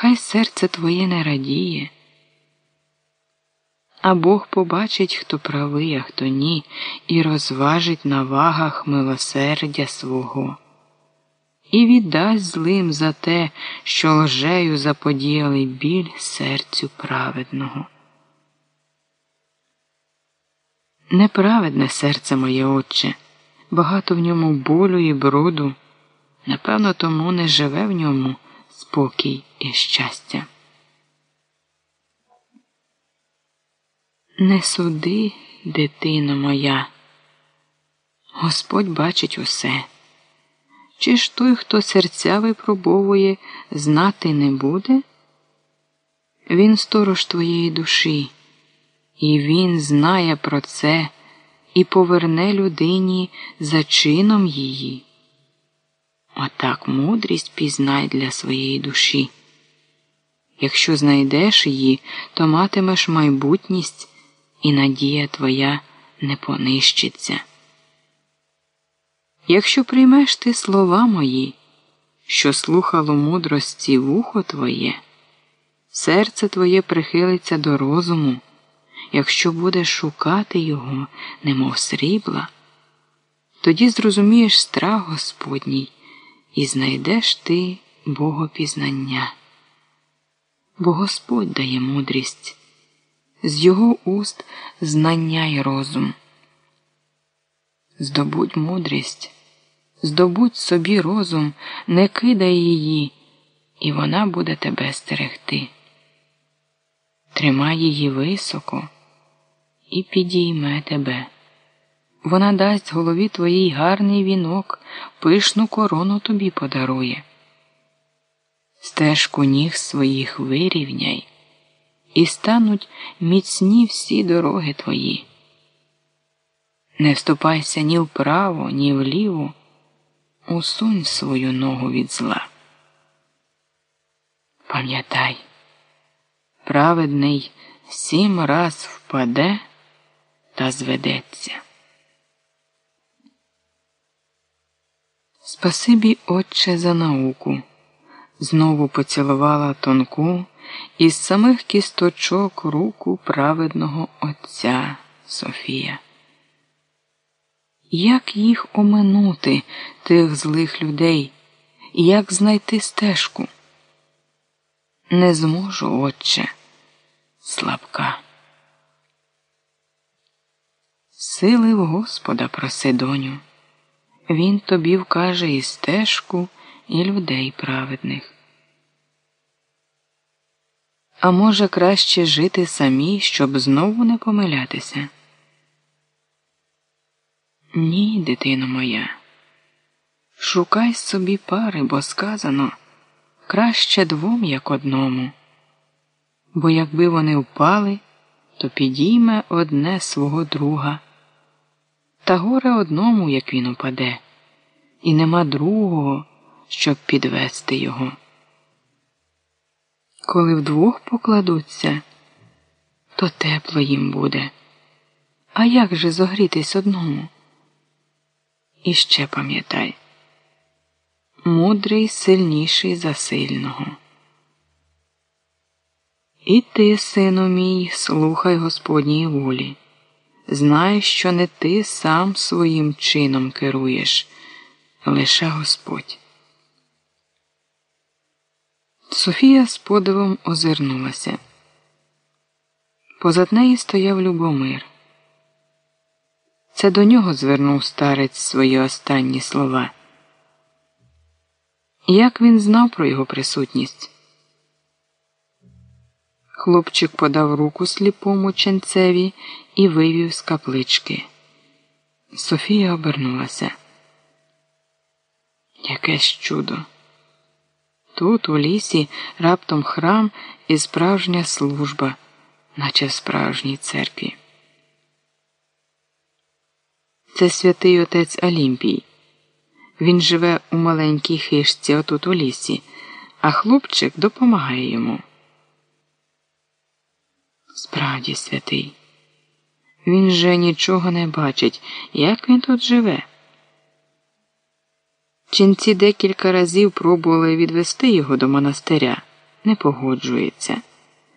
хай серце твоє не радіє. А Бог побачить, хто правий, а хто ні, і розважить на вагах милосердя свого, і віддасть злим за те, що лжею заподіяли біль серцю праведного. Неправедне серце моє Отче, багато в ньому болю і бруду, напевно, тому не живе в ньому спокій і щастя. Не суди, дитино моя, Господь бачить усе. Чи ж той, хто серця випробовує, знати не буде? Він сторож твоєї душі, і він знає про це і поверне людині за чином її. Отак мудрість пізнай для своєї душі. Якщо знайдеш її, то матимеш майбутність, і надія твоя не понищиться. Якщо приймеш ти слова мої, що слухало мудрості вухо твоє, серце твоє прихилиться до розуму, якщо будеш шукати його, немов срібла, тоді зрозумієш страх Господній і знайдеш ти богопізнання. Бо Господь дає мудрість, з його уст знання й розум. Здобудь мудрість, здобудь собі розум, не кидай її, і вона буде тебе стерегти. Тримай її високо і підійме тебе. Вона дасть голові твоїй гарний вінок, пишну корону тобі подарує. Стежку ніг своїх вирівняй, і стануть міцні всі дороги твої. Не вступайся ні вправо, ні вліво, усунь свою ногу від зла. Пам'ятай, праведний сім раз впаде та зведеться. Спасибі, Отче, за науку. Знову поцілувала тонку із самих кісточок руку праведного Отця Софія. Як їх оминути, тих злих людей, як знайти стежку? Не зможу, Отче, слабка. Сили в Господа проси, доню. Він тобі вкаже і стежку, і людей праведних. А може, краще жити самі, щоб знову не помилятися? Ні, дитино моя. Шукай собі пари, бо сказано краще двом, як одному. Бо якби вони впали, то підійме одне свого друга. Та горе одному, як він упаде, і нема другого, щоб підвести його. Коли вдвох покладуться, то тепло їм буде. А як же зогрітись одному? І ще пам'ятай мудрий сильніший за сильного. І ти, сину мій, слухай Господній волі. Знай, що не ти сам своїм чином керуєш, лише Господь. Софія з подивом озирнулася. Позад неї стояв Любомир. Це до нього звернув старець свої останні слова. Як він знав про його присутність? Хлопчик подав руку сліпому ченцеві і вивів з каплички. Софія обернулася. Якесь чудо. Тут, у лісі, раптом храм і справжня служба, наче в справжній церкві. Це святий отець Олімпій. Він живе у маленькій хижці отут у лісі, а хлопчик допомагає йому. Справді святий. Він же нічого не бачить, як він тут живе. Ченці декілька разів пробували відвести його до монастиря, не погоджується.